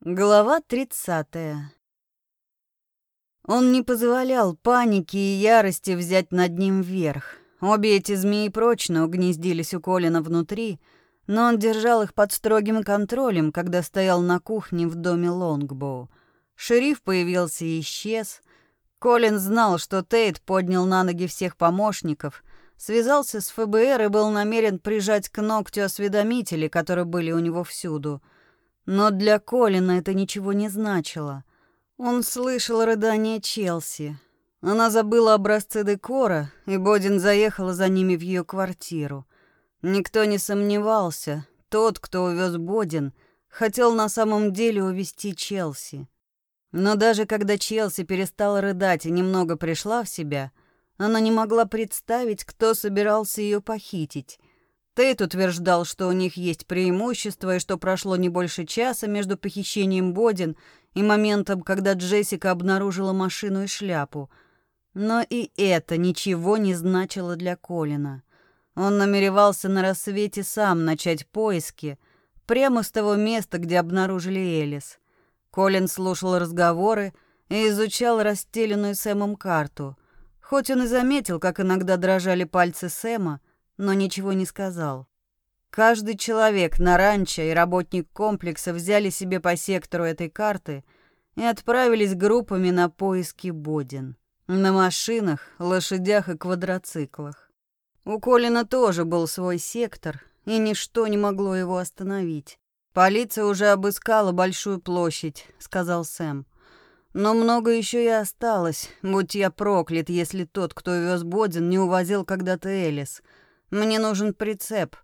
Глава 30. Он не позволял панике и ярости взять над ним верх. Обе эти змеи прочно угнездились у Колина внутри, но он держал их под строгим контролем, когда стоял на кухне в доме Лонгбоу. Шериф появился и исчез. Колин знал, что Тейт поднял на ноги всех помощников, связался с ФБР и был намерен прижать к ногтю осведомителей, которые были у него всюду — но для Колина это ничего не значило. Он слышал рыдание Челси. Она забыла образцы декора, и Бодин заехала за ними в ее квартиру. Никто не сомневался, тот, кто увез Бодин, хотел на самом деле увести Челси. Но даже когда Челси перестала рыдать и немного пришла в себя, она не могла представить, кто собирался ее похитить. Тейт утверждал, что у них есть преимущество и что прошло не больше часа между похищением Бодин и моментом, когда Джессика обнаружила машину и шляпу. Но и это ничего не значило для Колина. Он намеревался на рассвете сам начать поиски, прямо с того места, где обнаружили Элис. Колин слушал разговоры и изучал расстеленную Сэмом карту. Хоть он и заметил, как иногда дрожали пальцы Сэма, но ничего не сказал. Каждый человек на ранчо и работник комплекса взяли себе по сектору этой карты и отправились группами на поиски Бодин. На машинах, лошадях и квадроциклах. У Колина тоже был свой сектор, и ничто не могло его остановить. «Полиция уже обыскала большую площадь», — сказал Сэм. «Но много еще и осталось. Будь я проклят, если тот, кто вез Бодин, не увозил когда-то Элис. Мне нужен прицеп.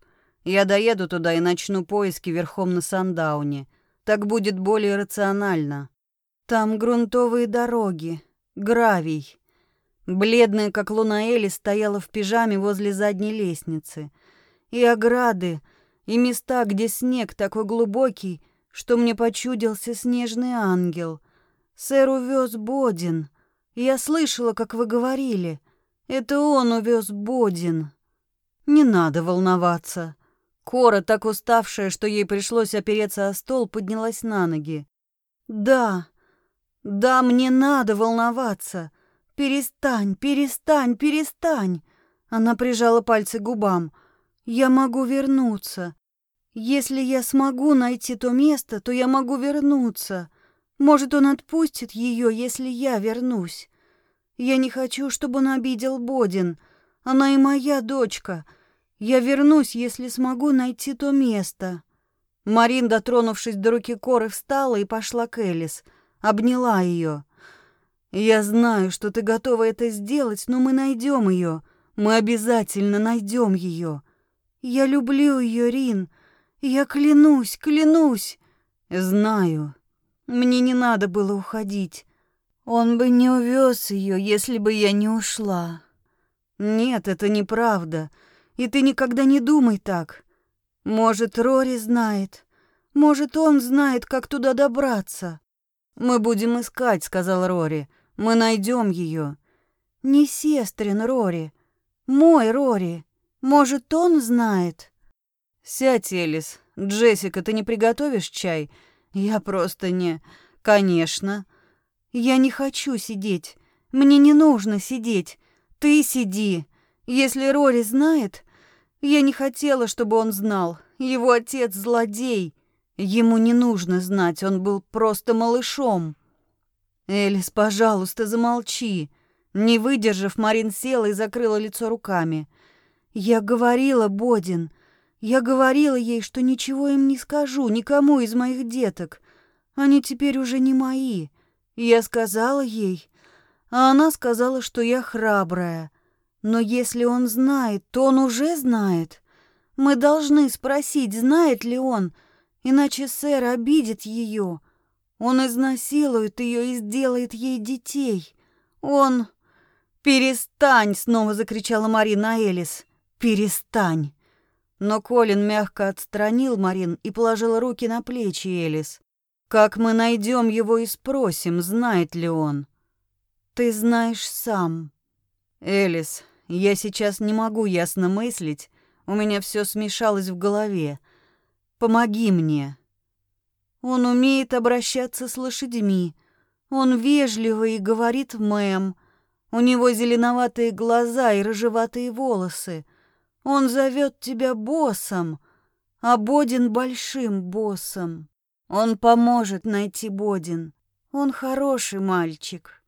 Я доеду туда и начну поиски верхом на Сандауне. Так будет более рационально. Там грунтовые дороги, гравий. Бледная, как луна Эли, стояла в пижаме возле задней лестницы. И ограды, и места, где снег такой глубокий, что мне почудился снежный ангел. Сэр увез Бодин. Я слышала, как вы говорили. Это он увез Бодин. Не надо волноваться. Кора, так уставшая, что ей пришлось опереться о стол, поднялась на ноги. Да, да, мне надо волноваться. Перестань, перестань, перестань. Она прижала пальцы к губам. Я могу вернуться. Если я смогу найти то место, то я могу вернуться. Может, он отпустит ее, если я вернусь. Я не хочу, чтобы он обидел Бодин. Она и моя дочка. Я вернусь, если смогу найти то место. Марин, дотронувшись до руки Коры, встала и пошла к Элис. Обняла ее. Я знаю, что ты готова это сделать, но мы найдем ее. Мы обязательно найдем ее. Я люблю ее, Рин. Я клянусь, клянусь. Знаю. Мне не надо было уходить. Он бы не увез ее, если бы я не ушла. Нет, это неправда. И ты никогда не думай так. Может, Рори знает. Может, он знает, как туда добраться. Мы будем искать, сказал Рори. Мы найдем ее. Не сестрин Рори. Мой Рори. Может, он знает. Сядь, Элис. Джессика, ты не приготовишь чай? Я просто не... Конечно. Я не хочу сидеть. Мне не нужно сидеть. Ты сиди. Если Рори знает, я не хотела, чтобы он знал. Его отец злодей. Ему не нужно знать, он был просто малышом. Элис, пожалуйста, замолчи. Не выдержав, Марин села и закрыла лицо руками. Я говорила, Бодин, я говорила ей, что ничего им не скажу, никому из моих деток. Они теперь уже не мои. Я сказала ей, а она сказала, что я храбрая. Но если он знает, то он уже знает. Мы должны спросить, знает ли он, иначе сэр обидит ее. Он изнасилует ее и сделает ей детей. Он... «Перестань!» — снова закричала Марина Элис. «Перестань!» Но Колин мягко отстранил Марин и положил руки на плечи Элис. «Как мы найдем его и спросим, знает ли он?» «Ты знаешь сам». «Элис, я сейчас не могу ясно мыслить, у меня все смешалось в голове. Помоги мне. Он умеет обращаться с лошадьми. Он вежливый и говорит мэм. У него зеленоватые глаза и рыжеватые волосы. Он зовет тебя боссом, а Бодин большим боссом. Он поможет найти Бодин. Он хороший мальчик.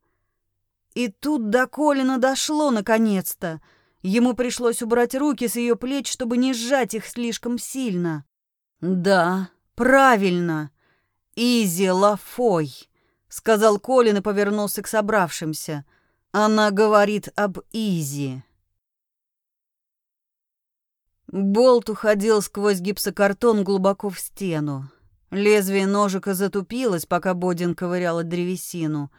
И тут до Колина дошло наконец-то. Ему пришлось убрать руки с ее плеч, чтобы не сжать их слишком сильно. «Да, правильно. Изи Лафой», — сказал Колин и повернулся к собравшимся. «Она говорит об Изи». Болт уходил сквозь гипсокартон глубоко в стену. Лезвие ножика затупилось, пока Бодин ковыряла древесину.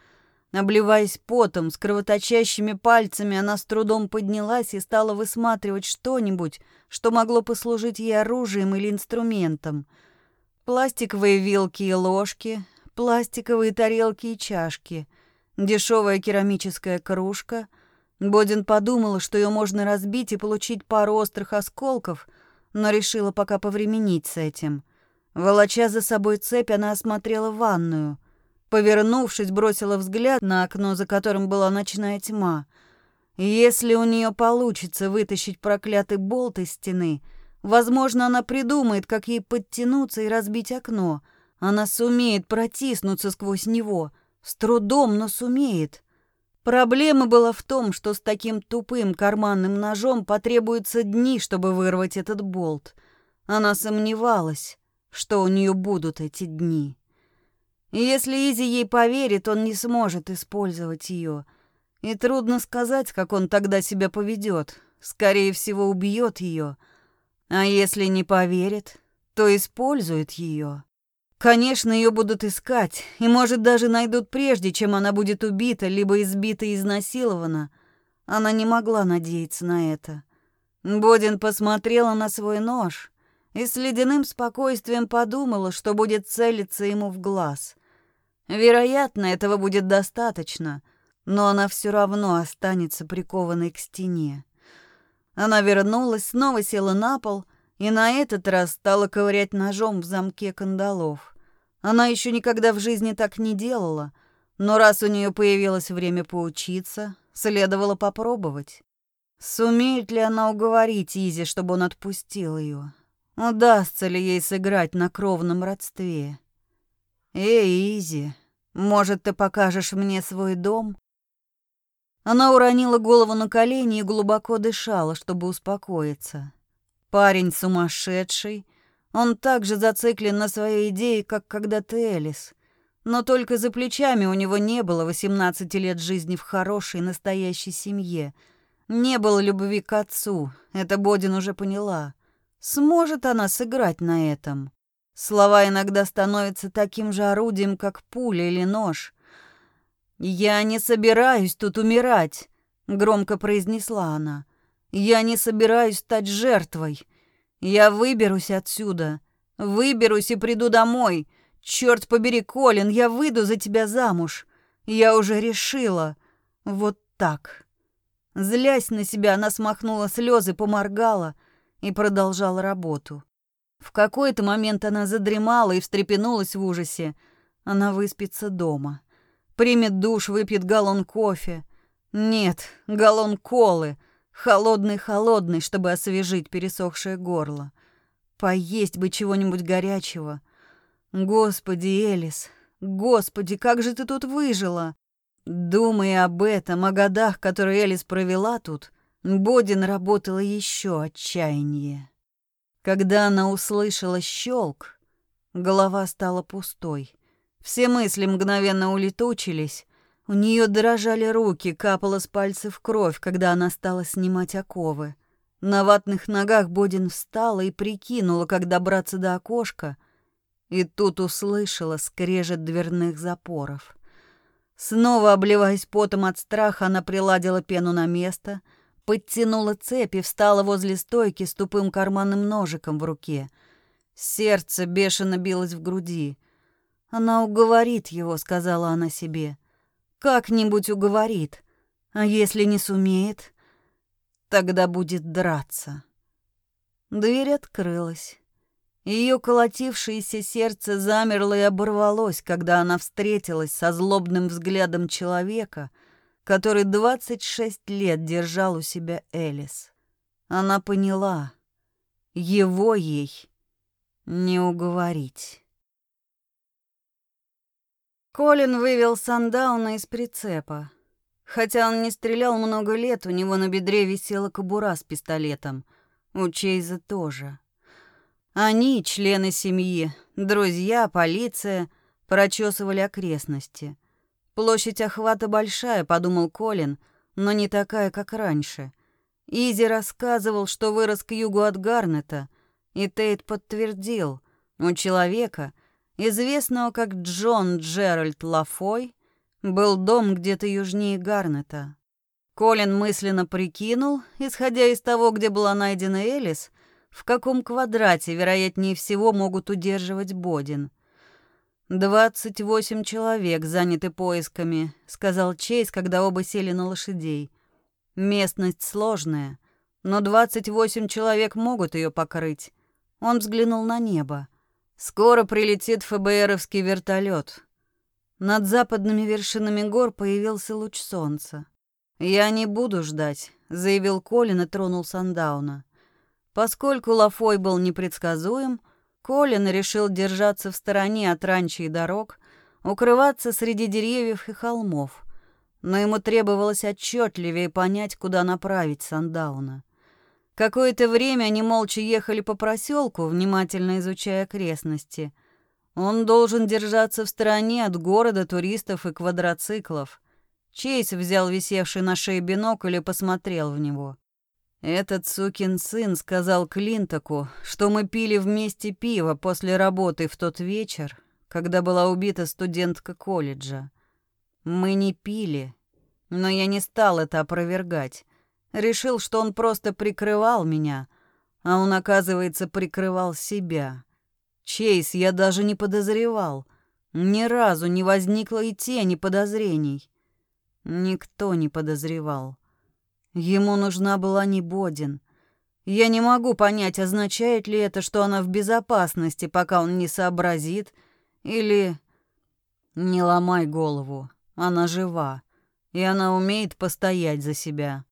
Обливаясь потом, с кровоточащими пальцами, она с трудом поднялась и стала высматривать что-нибудь, что могло послужить ей оружием или инструментом. Пластиковые вилки и ложки, пластиковые тарелки и чашки, дешевая керамическая кружка. Бодин подумала, что ее можно разбить и получить пару острых осколков, но решила пока повременить с этим — Волоча за собой цепь, она осмотрела ванную. Повернувшись, бросила взгляд на окно, за которым была ночная тьма. Если у нее получится вытащить проклятый болт из стены, возможно, она придумает, как ей подтянуться и разбить окно. Она сумеет протиснуться сквозь него. С трудом, но сумеет. Проблема была в том, что с таким тупым карманным ножом потребуются дни, чтобы вырвать этот болт. Она сомневалась что у нее будут эти дни. Если Изи ей поверит, он не сможет использовать ее. И трудно сказать, как он тогда себя поведет. Скорее всего, убьет ее. А если не поверит, то использует ее. Конечно, ее будут искать, и, может, даже найдут прежде, чем она будет убита, либо избита и изнасилована. Она не могла надеяться на это. Бодин посмотрела на свой нож — и с ледяным спокойствием подумала, что будет целиться ему в глаз. Вероятно, этого будет достаточно, но она все равно останется прикованной к стене. Она вернулась, снова села на пол и на этот раз стала ковырять ножом в замке кандалов. Она еще никогда в жизни так не делала, но раз у нее появилось время поучиться, следовало попробовать. Сумеет ли она уговорить Изи, чтобы он отпустил ее? Удастся ли ей сыграть на кровном родстве? Эй, Изи, может, ты покажешь мне свой дом? Она уронила голову на колени и глубоко дышала, чтобы успокоиться. Парень сумасшедший. Он так же зациклен на своей идее, как когда-то Элис. Но только за плечами у него не было 18 лет жизни в хорошей, настоящей семье. Не было любви к отцу, это Бодин уже поняла. Сможет она сыграть на этом? Слова иногда становятся таким же орудием, как пуля или нож. «Я не собираюсь тут умирать», — громко произнесла она. «Я не собираюсь стать жертвой. Я выберусь отсюда. Выберусь и приду домой. Черт побери, Колин, я выйду за тебя замуж. Я уже решила. Вот так». Злясь на себя, она смахнула слезы, поморгала — и продолжала работу. В какой-то момент она задремала и встрепенулась в ужасе. Она выспится дома. Примет душ, выпьет галлон кофе. Нет, галлон колы. Холодный-холодный, чтобы освежить пересохшее горло. Поесть бы чего-нибудь горячего. Господи, Элис, господи, как же ты тут выжила? Думая об этом, о годах, которые Элис провела тут, Бодин работала еще отчаяннее. Когда она услышала щелк, голова стала пустой. Все мысли мгновенно улетучились. У нее дрожали руки, капала с пальцев кровь, когда она стала снимать оковы. На ватных ногах Бодин встала и прикинула, как добраться до окошка, и тут услышала скрежет дверных запоров. Снова обливаясь потом от страха, она приладила пену на место — подтянула цепь и встала возле стойки с тупым карманным ножиком в руке. Сердце бешено билось в груди. «Она уговорит его», — сказала она себе. «Как-нибудь уговорит. А если не сумеет, тогда будет драться». Дверь открылась, Ее колотившееся сердце замерло и оборвалось, когда она встретилась со злобным взглядом человека, который 26 лет держал у себя Элис. Она поняла, его ей не уговорить. Колин вывел Сандауна из прицепа. Хотя он не стрелял много лет, у него на бедре висела кобура с пистолетом. У Чейза тоже. Они, члены семьи, друзья, полиция, прочесывали окрестности. Площадь охвата большая, подумал Колин, но не такая, как раньше. Изи рассказывал, что вырос к югу от Гарнета, и Тейт подтвердил, у человека, известного как Джон Джеральд Лафой, был дом где-то южнее Гарнета. Колин мысленно прикинул, исходя из того, где была найдена Элис, в каком квадрате, вероятнее всего, могут удерживать Бодин. «Двадцать восемь человек заняты поисками», — сказал Чейз, когда оба сели на лошадей. «Местность сложная, но двадцать восемь человек могут ее покрыть». Он взглянул на небо. «Скоро прилетит ФБРовский вертолет. Над западными вершинами гор появился луч солнца. «Я не буду ждать», — заявил Колин и тронул Сандауна. Поскольку Лафой был непредсказуем, Колин решил держаться в стороне от ранчо и дорог, укрываться среди деревьев и холмов. Но ему требовалось отчетливее понять, куда направить Сандауна. Какое-то время они молча ехали по проселку, внимательно изучая окрестности — он должен держаться в стороне от города, туристов и квадроциклов. Чейз взял висевший на шее бинокль и посмотрел в него. «Этот сукин сын сказал Клинтоку, что мы пили вместе пиво после работы в тот вечер, когда была убита студентка колледжа. Мы не пили, но я не стал это опровергать. Решил, что он просто прикрывал меня, а он, оказывается, прикрывал себя. Чейз я даже не подозревал. Ни разу не возникло и тени подозрений. Никто не подозревал. Ему нужна была не Бодин. Я не могу понять, означает ли это, что она в безопасности, пока он не сообразит, или... Не ломай голову, она жива, и она умеет постоять за себя.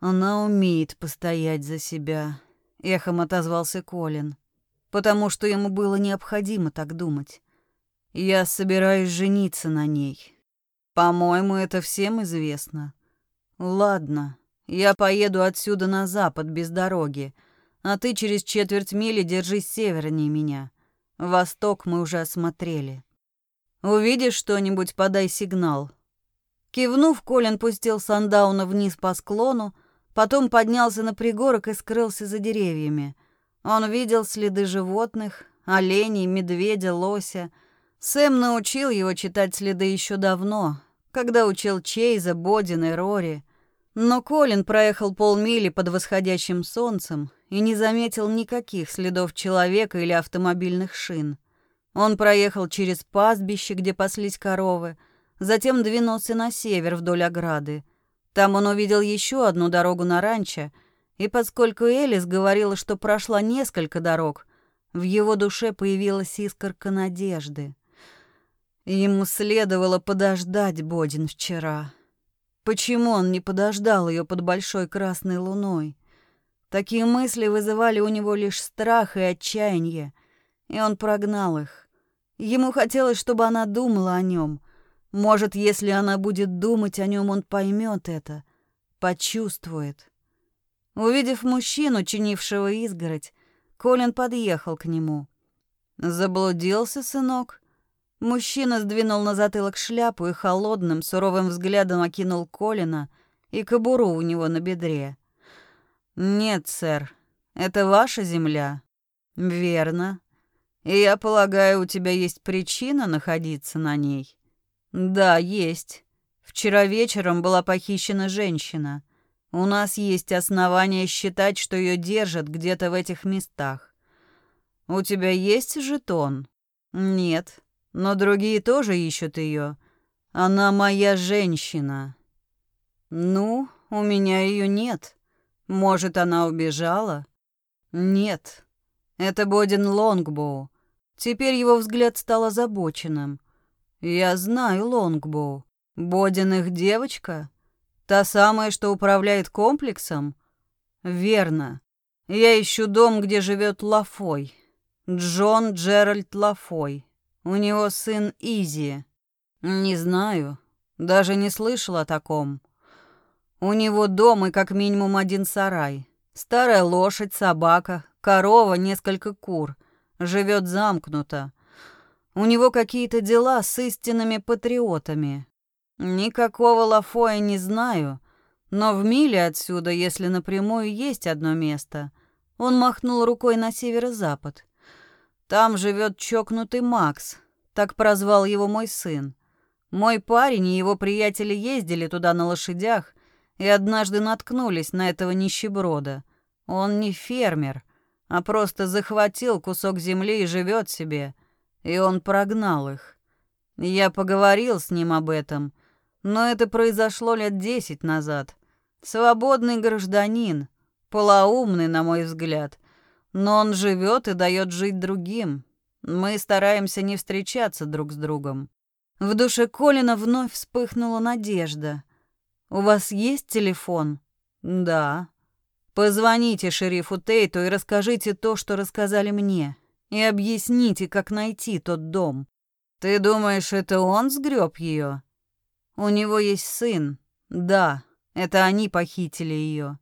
Она умеет постоять за себя, эхом отозвался Колин потому что ему было необходимо так думать. Я собираюсь жениться на ней. По-моему, это всем известно. Ладно, я поеду отсюда на запад без дороги, а ты через четверть мили держись севернее меня. Восток мы уже осмотрели. Увидишь что-нибудь, подай сигнал. Кивнув, Колин пустил Сандауна вниз по склону, потом поднялся на пригорок и скрылся за деревьями — он видел следы животных, оленей, медведя, лося. Сэм научил его читать следы еще давно, когда учил Чейза, Бодин и Рори. Но Колин проехал полмили под восходящим солнцем и не заметил никаких следов человека или автомобильных шин. Он проехал через пастбище, где паслись коровы, затем двинулся на север вдоль ограды. Там он увидел еще одну дорогу на ранчо — и поскольку Элис говорила, что прошла несколько дорог, в его душе появилась искорка надежды. Ему следовало подождать Бодин вчера. Почему он не подождал ее под большой красной луной? Такие мысли вызывали у него лишь страх и отчаяние, и он прогнал их. Ему хотелось, чтобы она думала о нем. Может, если она будет думать о нем, он поймет это, почувствует. Увидев мужчину, чинившего изгородь, Колин подъехал к нему. «Заблудился, сынок?» Мужчина сдвинул на затылок шляпу и холодным, суровым взглядом окинул Колина и кобуру у него на бедре. «Нет, сэр, это ваша земля?» «Верно. И я полагаю, у тебя есть причина находиться на ней?» «Да, есть. Вчера вечером была похищена женщина. У нас есть основания считать, что ее держат где-то в этих местах. У тебя есть жетон? Нет. Но другие тоже ищут ее. Она моя женщина. Ну, у меня ее нет. Может, она убежала? Нет. Это Бодин Лонгбоу. Теперь его взгляд стал озабоченным. Я знаю Лонгбоу. Бодин их девочка? Та самая, что управляет комплексом? Верно. Я ищу дом, где живет Лафой. Джон Джеральд Лафой. У него сын Изи. Не знаю. Даже не слышал о таком. У него дом и как минимум один сарай. Старая лошадь, собака, корова, несколько кур. Живет замкнуто. У него какие-то дела с истинными патриотами. Никакого Лафоя не знаю, но в миле отсюда, если напрямую, есть одно место. Он махнул рукой на северо-запад. Там живет чокнутый Макс, так прозвал его мой сын. Мой парень и его приятели ездили туда на лошадях и однажды наткнулись на этого нищеброда. Он не фермер, а просто захватил кусок земли и живет себе, и он прогнал их. Я поговорил с ним об этом, но это произошло лет десять назад. Свободный гражданин, полоумный, на мой взгляд, но он живет и дает жить другим. Мы стараемся не встречаться друг с другом. В душе Колина вновь вспыхнула надежда. «У вас есть телефон?» «Да». «Позвоните шерифу Тейту и расскажите то, что рассказали мне. И объясните, как найти тот дом. Ты думаешь, это он сгреб ее? У него есть сын. Да, это они похитили ее.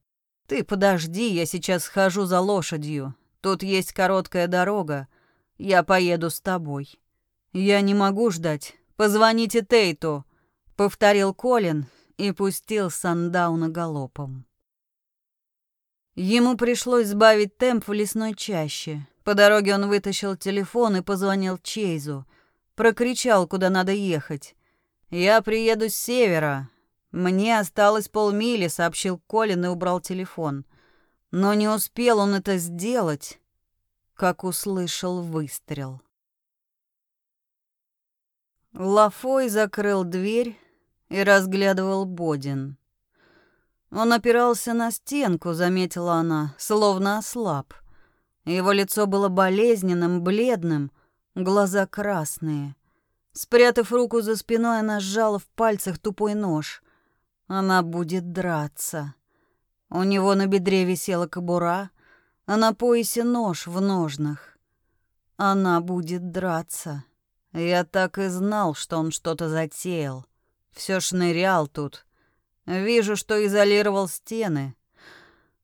Ты подожди, я сейчас схожу за лошадью. Тут есть короткая дорога. Я поеду с тобой. Я не могу ждать. Позвоните Тейту, повторил Колин и пустил Сандауна галопом. Ему пришлось сбавить темп в лесной чаще. По дороге он вытащил телефон и позвонил Чейзу. Прокричал, куда надо ехать. «Я приеду с севера. Мне осталось полмили», — сообщил Колин и убрал телефон. Но не успел он это сделать, как услышал выстрел. Лафой закрыл дверь и разглядывал Бодин. Он опирался на стенку, заметила она, словно ослаб. Его лицо было болезненным, бледным, глаза красные. Спрятав руку за спиной, она сжала в пальцах тупой нож. Она будет драться. У него на бедре висела кобура, а на поясе нож в ножнах. Она будет драться. Я так и знал, что он что-то затеял. Все шнырял тут. Вижу, что изолировал стены.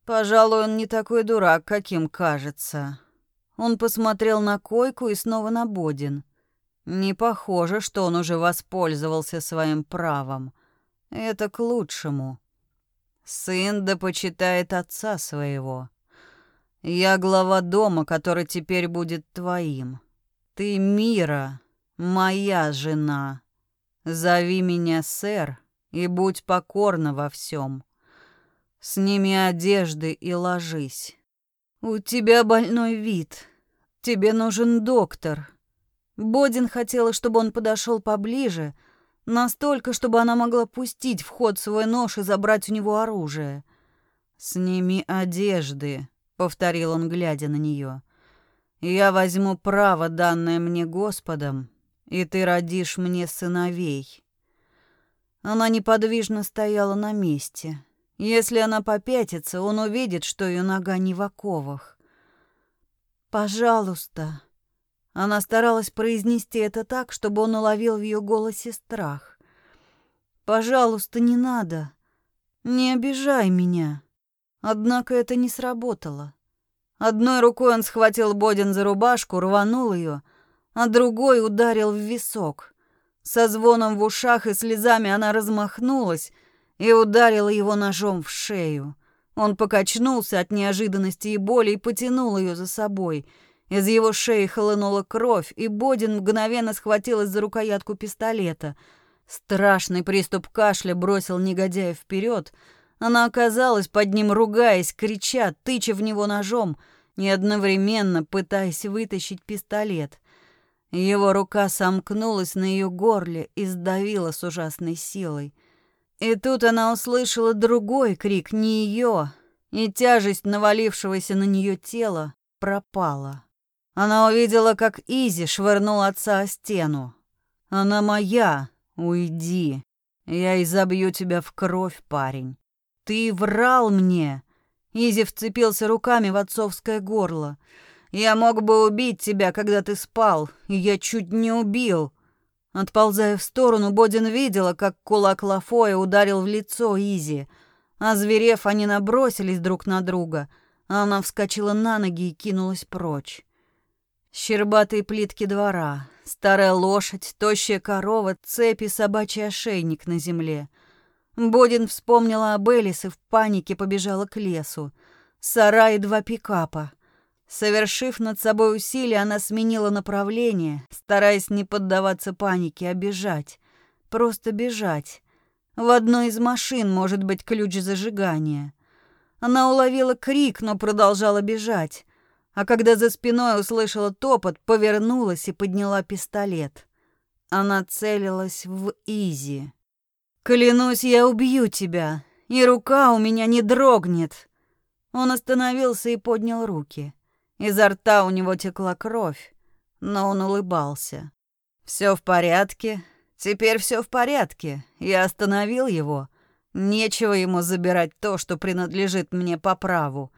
Пожалуй, он не такой дурак, каким кажется. Он посмотрел на койку и снова на Бодин. Не похоже, что он уже воспользовался своим правом. Это к лучшему. Сын да почитает отца своего. Я глава дома, который теперь будет твоим. Ты мира, моя жена. Зови меня сэр и будь покорна во всем. Сними одежды и ложись. У тебя больной вид. Тебе нужен доктор. Бодин хотела, чтобы он подошел поближе, настолько, чтобы она могла пустить в ход свой нож и забрать у него оружие. «Сними одежды», — повторил он, глядя на нее. «Я возьму право, данное мне Господом, и ты родишь мне сыновей». Она неподвижно стояла на месте. Если она попятится, он увидит, что ее нога не в оковах. «Пожалуйста». Она старалась произнести это так, чтобы он уловил в ее голосе страх. «Пожалуйста, не надо. Не обижай меня». Однако это не сработало. Одной рукой он схватил Бодин за рубашку, рванул ее, а другой ударил в висок. Со звоном в ушах и слезами она размахнулась и ударила его ножом в шею. Он покачнулся от неожиданности и боли и потянул ее за собой. Из его шеи хлынула кровь, и Бодин мгновенно схватилась за рукоятку пистолета. Страшный приступ кашля бросил негодяя вперед. Она оказалась под ним, ругаясь, крича, тыча в него ножом, и одновременно пытаясь вытащить пистолет. Его рука сомкнулась на ее горле и сдавила с ужасной силой. И тут она услышала другой крик, не ее, и тяжесть навалившегося на нее тела пропала. Она увидела, как Изи швырнул отца о стену. «Она моя. Уйди. Я изобью тебя в кровь, парень. Ты врал мне!» Изи вцепился руками в отцовское горло. «Я мог бы убить тебя, когда ты спал, и я чуть не убил!» Отползая в сторону, Бодин видела, как кулак Лафоя ударил в лицо Изи. А зверев, они набросились друг на друга. Она вскочила на ноги и кинулась прочь. Щербатые плитки двора, старая лошадь, тощая корова, цепи, собачий ошейник на земле — Бодин вспомнила об Элис и в панике побежала к лесу. Сарай и два пикапа. Совершив над собой усилие, она сменила направление, стараясь не поддаваться панике, а бежать. Просто бежать. В одной из машин может быть ключ зажигания. Она уловила крик, но продолжала бежать. А когда за спиной услышала топот, повернулась и подняла пистолет. Она целилась в Изи. Клянусь, я убью тебя, и рука у меня не дрогнет. Он остановился и поднял руки. Изо рта у него текла кровь, но он улыбался. Все в порядке. Теперь все в порядке. Я остановил его. Нечего ему забирать то, что принадлежит мне по праву.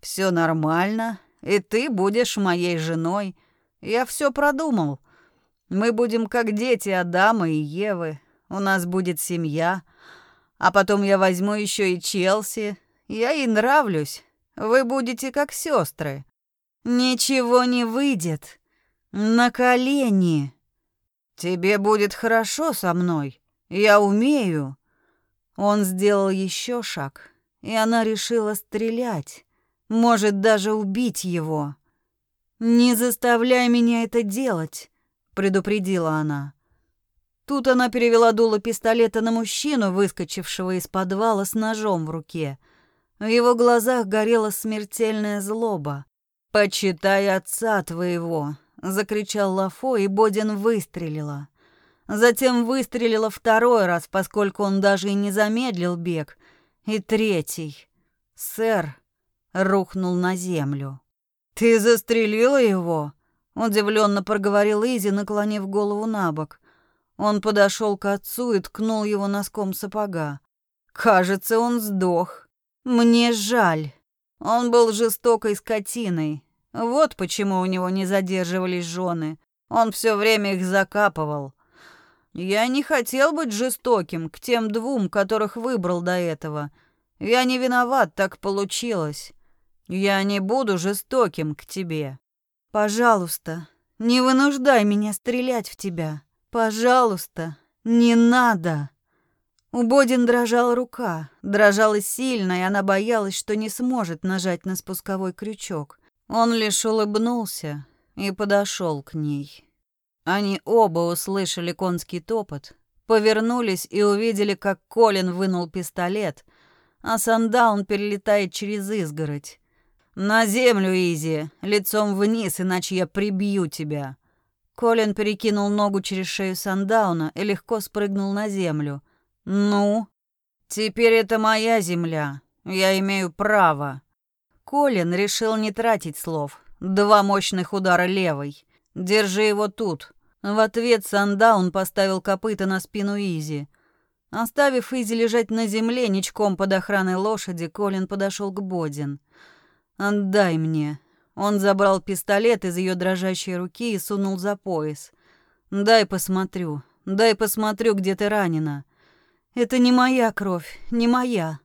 Все нормально, и ты будешь моей женой. Я все продумал. Мы будем как дети Адама и Евы, у нас будет семья, а потом я возьму еще и Челси. Я ей нравлюсь. Вы будете как сестры. Ничего не выйдет. На колени. Тебе будет хорошо со мной. Я умею. Он сделал еще шаг, и она решила стрелять. Может, даже убить его. «Не заставляй меня это делать», — предупредила она. Тут она перевела дуло пистолета на мужчину, выскочившего из подвала с ножом в руке. В его глазах горела смертельная злоба. «Почитай отца твоего!» — закричал Лафо, и Бодин выстрелила. Затем выстрелила второй раз, поскольку он даже и не замедлил бег. И третий. Сэр рухнул на землю. «Ты застрелила его?» — удивленно проговорил Изи, наклонив голову на бок. Он подошел к отцу и ткнул его носком сапога. Кажется, он сдох. Мне жаль. Он был жестокой скотиной. Вот почему у него не задерживались жены. Он все время их закапывал. Я не хотел быть жестоким к тем двум, которых выбрал до этого. Я не виноват, так получилось. Я не буду жестоким к тебе. Пожалуйста, не вынуждай меня стрелять в тебя. «Пожалуйста, не надо!» У Бодин дрожала рука, дрожала сильно, и она боялась, что не сможет нажать на спусковой крючок. Он лишь улыбнулся и подошел к ней. Они оба услышали конский топот, повернулись и увидели, как Колин вынул пистолет, а Сандаун перелетает через изгородь. «На землю, Изи, лицом вниз, иначе я прибью тебя!» Колин перекинул ногу через шею Сандауна и легко спрыгнул на землю. «Ну? Теперь это моя земля. Я имею право». Колин решил не тратить слов. Два мощных удара левой. «Держи его тут». В ответ Сандаун поставил копыта на спину Изи. Оставив Изи лежать на земле ничком под охраной лошади, Колин подошел к Бодин. «Отдай мне», он забрал пистолет из ее дрожащей руки и сунул за пояс. «Дай посмотрю, дай посмотрю, где ты ранена». «Это не моя кровь, не моя.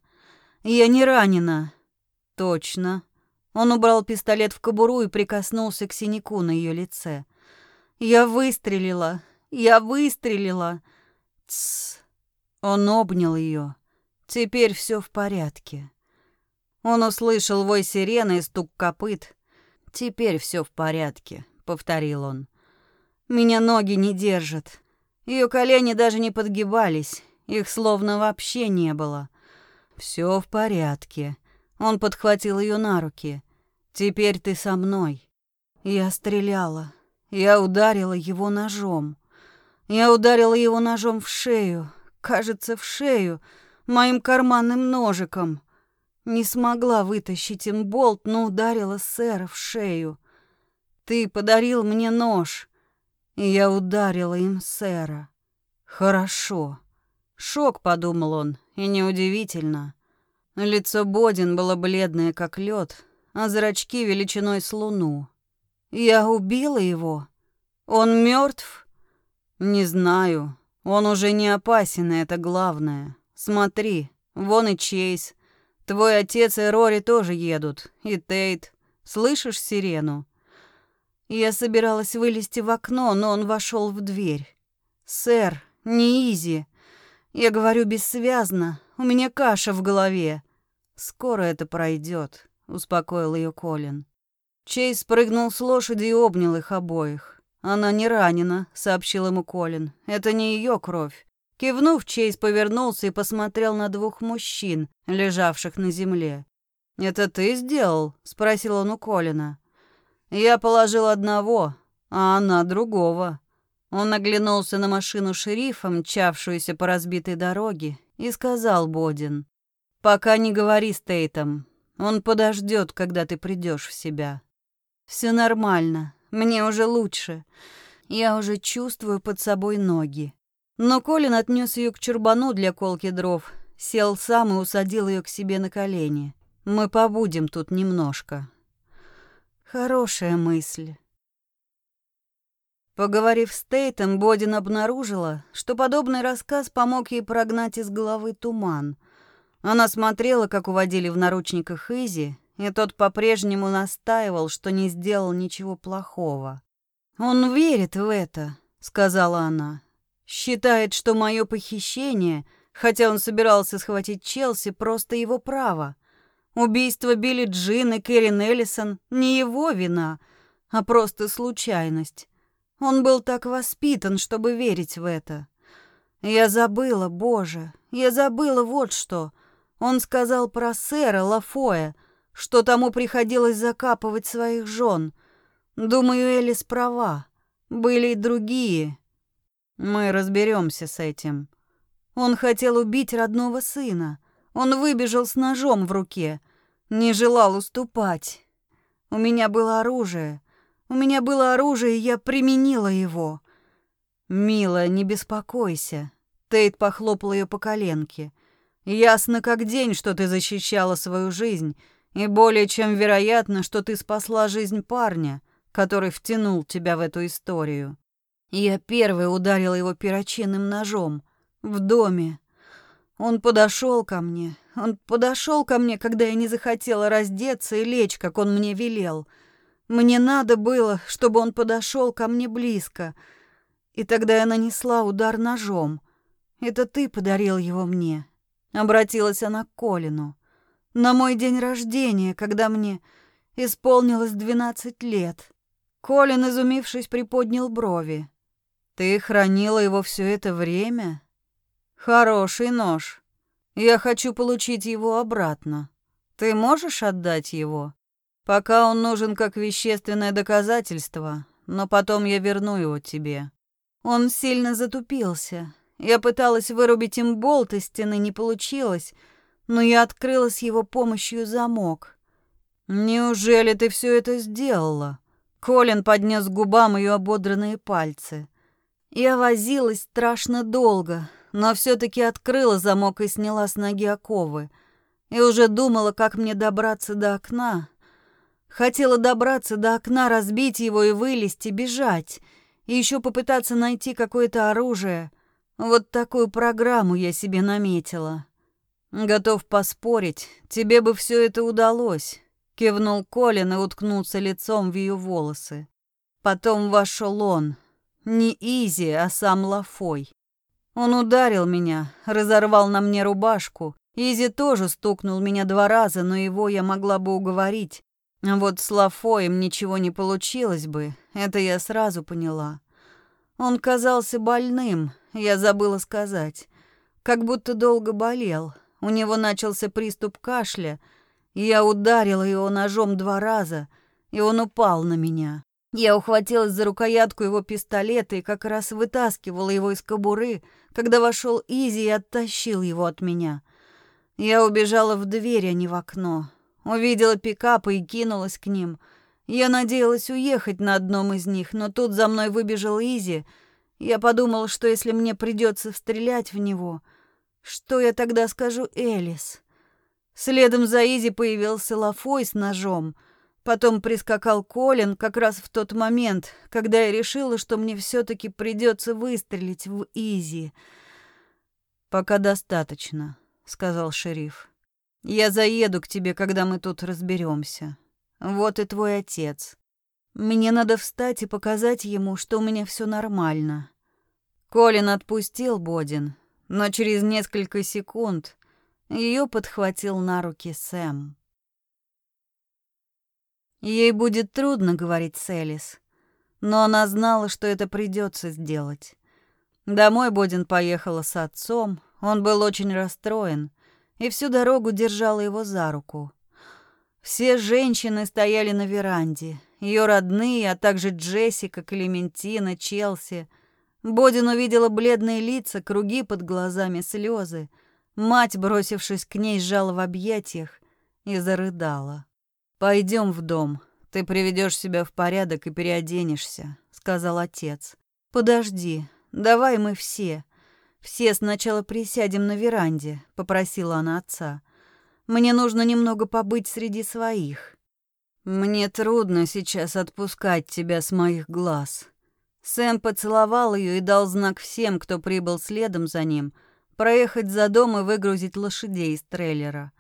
Я не ранена». «Точно». Он убрал пистолет в кобуру и прикоснулся к синяку на ее лице. «Я выстрелила, я выстрелила». «Тссс». Он обнял ее. «Теперь все в порядке». Он услышал вой сирены и стук копыт. «Теперь все в порядке», — повторил он. «Меня ноги не держат. Ее колени даже не подгибались, их словно вообще не было. Все в порядке». Он подхватил ее на руки. «Теперь ты со мной». Я стреляла. Я ударила его ножом. Я ударила его ножом в шею. Кажется, в шею. Моим карманным ножиком. Не смогла вытащить им болт, но ударила сэра в шею. Ты подарил мне нож, и я ударила им сэра. Хорошо. Шок, подумал он, и неудивительно. Лицо Бодин было бледное, как лед, а зрачки величиной с луну. Я убила его. Он мертв? Не знаю. Он уже не опасен, и это главное. Смотри, вон и Чейз. Твой отец и Рори тоже едут. И Тейт. Слышишь сирену? Я собиралась вылезти в окно, но он вошел в дверь. «Сэр, не изи. Я говорю бессвязно. У меня каша в голове. Скоро это пройдет, успокоил ее Колин. Чейз спрыгнул с лошади и обнял их обоих. Она не ранена, сообщил ему Колин. Это не ее кровь. Кивнув, Чейз повернулся и посмотрел на двух мужчин, лежавших на земле. «Это ты сделал?» — спросил он у Колина. «Я положил одного, а она другого». Он оглянулся на машину шерифа, мчавшуюся по разбитой дороге, и сказал Бодин, «Пока не говори с Тейтом. Он подождет, когда ты придешь в себя». Все нормально, мне уже лучше. Я уже чувствую под собой ноги. Но Колин отнес ее к чурбану для колки дров, сел сам и усадил ее к себе на колени. Мы побудем тут немножко. Хорошая мысль. Поговорив с Тейтом, Бодин обнаружила, что подобный рассказ помог ей прогнать из головы туман. Она смотрела, как уводили в наручниках Изи, и тот по-прежнему настаивал, что не сделал ничего плохого. «Он верит в это», — сказала она. Считает, что мое похищение, хотя он собирался схватить Челси, просто его право. Убийство Билли Джин и Кэрин Эллисон не его вина, а просто случайность. Он был так воспитан, чтобы верить в это. Я забыла, боже, я забыла вот что. Он сказал про сэра Лафоя, что тому приходилось закапывать своих жен. Думаю, Элис права. Были и другие, мы разберемся с этим. Он хотел убить родного сына. Он выбежал с ножом в руке. Не желал уступать. У меня было оружие. У меня было оружие, и я применила его. «Милая, не беспокойся». Тейт похлопал ее по коленке. «Ясно как день, что ты защищала свою жизнь, и более чем вероятно, что ты спасла жизнь парня, который втянул тебя в эту историю. Я первый ударила его перочинным ножом. В доме. Он подошел ко мне. Он подошел ко мне, когда я не захотела раздеться и лечь, как он мне велел. Мне надо было, чтобы он подошел ко мне близко. И тогда я нанесла удар ножом. Это ты подарил его мне. Обратилась она к Колину. На мой день рождения, когда мне исполнилось двенадцать лет. Колин, изумившись, приподнял брови. Ты хранила его все это время? Хороший нож. Я хочу получить его обратно. Ты можешь отдать его? Пока он нужен как вещественное доказательство, но потом я верну его тебе. Он сильно затупился. Я пыталась вырубить им болт из стены, не получилось, но я открыла с его помощью замок. Неужели ты все это сделала? Колин поднес к губам ее ободранные пальцы. Я возилась страшно долго, но все таки открыла замок и сняла с ноги оковы. И уже думала, как мне добраться до окна. Хотела добраться до окна, разбить его и вылезти, бежать. И еще попытаться найти какое-то оружие. Вот такую программу я себе наметила. Готов поспорить, тебе бы все это удалось. Кивнул Колин и уткнулся лицом в ее волосы. Потом вошел он, не Изи, а сам Лафой. Он ударил меня, разорвал на мне рубашку. Изи тоже стукнул меня два раза, но его я могла бы уговорить. А вот с Лафоем ничего не получилось бы, это я сразу поняла. Он казался больным, я забыла сказать. Как будто долго болел. У него начался приступ кашля. Я ударила его ножом два раза, и он упал на меня. Я ухватилась за рукоятку его пистолета и как раз вытаскивала его из кобуры, когда вошел Изи и оттащил его от меня. Я убежала в дверь, а не в окно. Увидела пикапы и кинулась к ним. Я надеялась уехать на одном из них, но тут за мной выбежал Изи. Я подумала, что если мне придется стрелять в него, что я тогда скажу Элис? Следом за Изи появился Лафой с ножом. Потом прискакал Колин как раз в тот момент, когда я решила, что мне все таки придется выстрелить в Изи. «Пока достаточно», — сказал шериф. «Я заеду к тебе, когда мы тут разберемся. Вот и твой отец. Мне надо встать и показать ему, что у меня все нормально». Колин отпустил Бодин, но через несколько секунд ее подхватил на руки Сэм. Ей будет трудно говорить с Элис, но она знала, что это придется сделать. Домой Бодин поехала с отцом, он был очень расстроен и всю дорогу держала его за руку. Все женщины стояли на веранде, ее родные, а также Джессика, Клементина, Челси. Бодин увидела бледные лица, круги под глазами, слезы. Мать, бросившись к ней, сжала в объятиях и зарыдала. Пойдем в дом. Ты приведешь себя в порядок и переоденешься, сказал отец. Подожди, давай мы все. Все сначала присядем на веранде, попросила она отца. Мне нужно немного побыть среди своих. Мне трудно сейчас отпускать тебя с моих глаз. Сэм поцеловал ее и дал знак всем, кто прибыл следом за ним, проехать за дом и выгрузить лошадей из трейлера.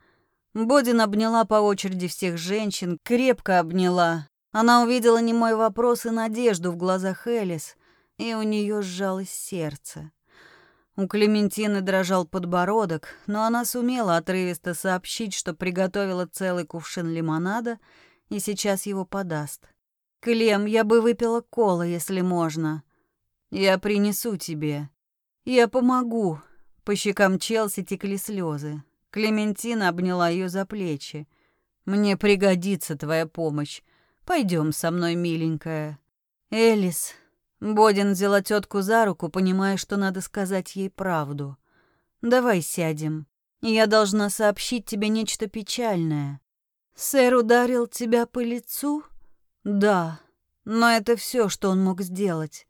Бодин обняла по очереди всех женщин, крепко обняла. Она увидела немой вопрос и надежду в глазах Элис, и у нее сжалось сердце. У Клементины дрожал подбородок, но она сумела отрывисто сообщить, что приготовила целый кувшин лимонада и сейчас его подаст. «Клем, я бы выпила кола, если можно. Я принесу тебе. Я помогу». По щекам Челси текли слезы. Клементина обняла ее за плечи. «Мне пригодится твоя помощь. Пойдем со мной, миленькая». «Элис». Бодин взяла тетку за руку, понимая, что надо сказать ей правду. «Давай сядем. Я должна сообщить тебе нечто печальное. Сэр ударил тебя по лицу?» «Да, но это все, что он мог сделать».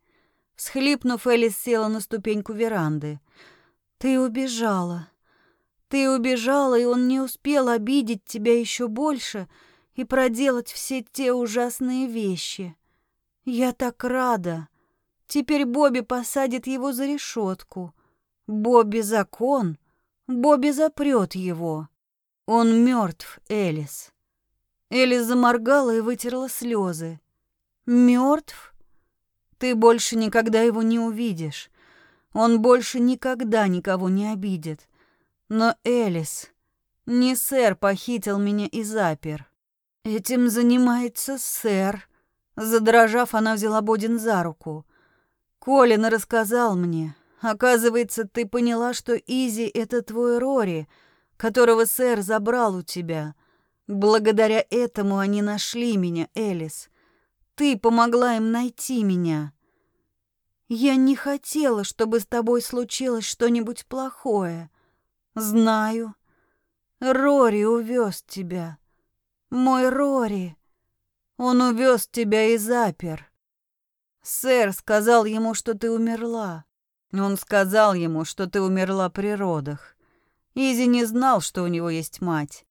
Схлипнув, Элис села на ступеньку веранды. «Ты убежала. Ты убежала, и он не успел обидеть тебя еще больше и проделать все те ужасные вещи. Я так рада. Теперь Бобби посадит его за решетку. Бобби закон. Бобби запрет его. Он мертв, Элис. Элис заморгала и вытерла слезы. Мертв? Ты больше никогда его не увидишь. Он больше никогда никого не обидит. Но Элис, не сэр похитил меня и запер. Этим занимается сэр. Задрожав, она взяла Бодин за руку. Колин рассказал мне. Оказывается, ты поняла, что Изи — это твой Рори, которого сэр забрал у тебя. Благодаря этому они нашли меня, Элис. Ты помогла им найти меня. Я не хотела, чтобы с тобой случилось что-нибудь плохое. Знаю. Рори увез тебя. Мой Рори. Он увез тебя и запер. Сэр сказал ему, что ты умерла. Он сказал ему, что ты умерла при родах. Изи не знал, что у него есть мать.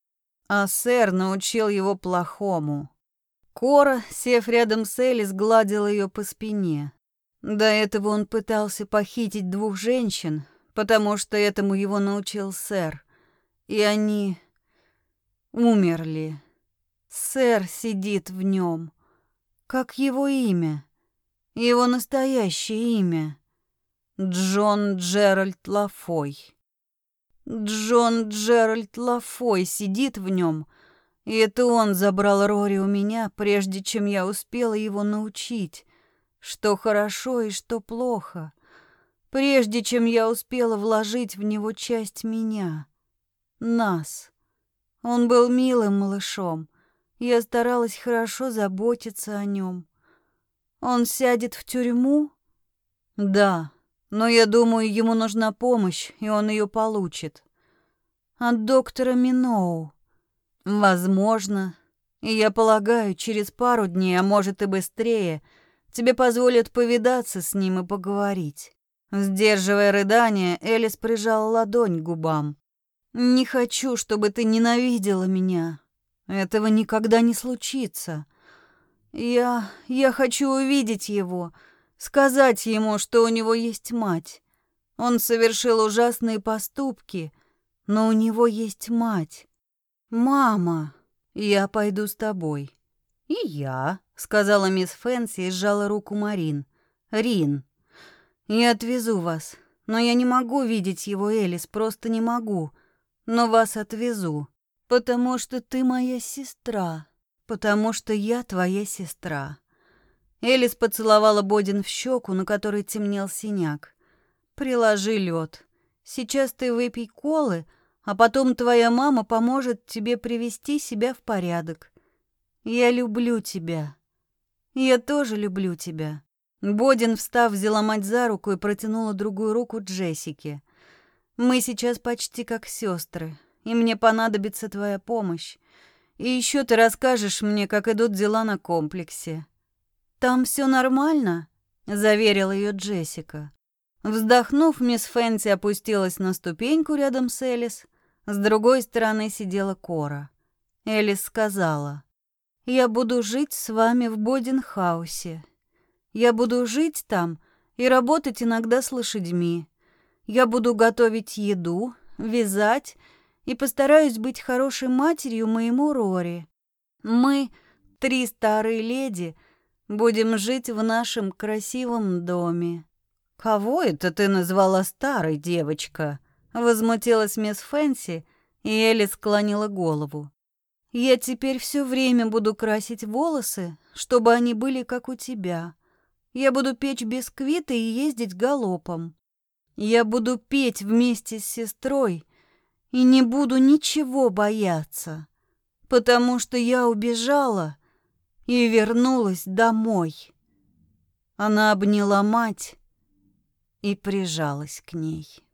А сэр научил его плохому. Кора, сев рядом с Элис, гладила ее по спине. До этого он пытался похитить двух женщин, потому что этому его научил сэр. И они умерли. Сэр сидит в нем. Как его имя? Его настоящее имя. Джон Джеральд Лафой. Джон Джеральд Лафой сидит в нем, и это он забрал Рори у меня, прежде чем я успела его научить, что хорошо и что плохо прежде чем я успела вложить в него часть меня, нас. Он был милым малышом. Я старалась хорошо заботиться о нем. Он сядет в тюрьму? Да, но я думаю, ему нужна помощь, и он ее получит. От доктора Миноу. Возможно. И я полагаю, через пару дней, а может и быстрее, тебе позволят повидаться с ним и поговорить. Сдерживая рыдание, Элис прижала ладонь к губам. «Не хочу, чтобы ты ненавидела меня. Этого никогда не случится. Я... я хочу увидеть его, сказать ему, что у него есть мать. Он совершил ужасные поступки, но у него есть мать. Мама, я пойду с тобой». «И я», — сказала мисс Фэнси и сжала руку Марин. «Рин, я отвезу вас, но я не могу видеть его, Элис, просто не могу. Но вас отвезу, потому что ты моя сестра, потому что я твоя сестра». Элис поцеловала Бодин в щеку, на которой темнел синяк. «Приложи лед. Сейчас ты выпей колы, а потом твоя мама поможет тебе привести себя в порядок. Я люблю тебя. Я тоже люблю тебя. Бодин, встав, взяла мать за руку и протянула другую руку Джессике. Мы сейчас почти как сестры, и мне понадобится твоя помощь. И еще ты расскажешь мне, как идут дела на комплексе. Там все нормально, заверила ее Джессика. Вздохнув, мисс Фэнси опустилась на ступеньку рядом с Элис. С другой стороны сидела Кора. Элис сказала: я буду жить с вами в Боденхаусе. Я буду жить там и работать иногда с лошадьми. Я буду готовить еду, вязать и постараюсь быть хорошей матерью моему Рори. Мы, три старые леди, будем жить в нашем красивом доме. Кого это ты назвала старой, девочка? возмутилась мисс Фэнси, и Элли склонила голову. Я теперь все время буду красить волосы, чтобы они были как у тебя. Я буду печь бисквиты и ездить галопом. Я буду петь вместе с сестрой и не буду ничего бояться, потому что я убежала и вернулась домой. Она обняла мать и прижалась к ней.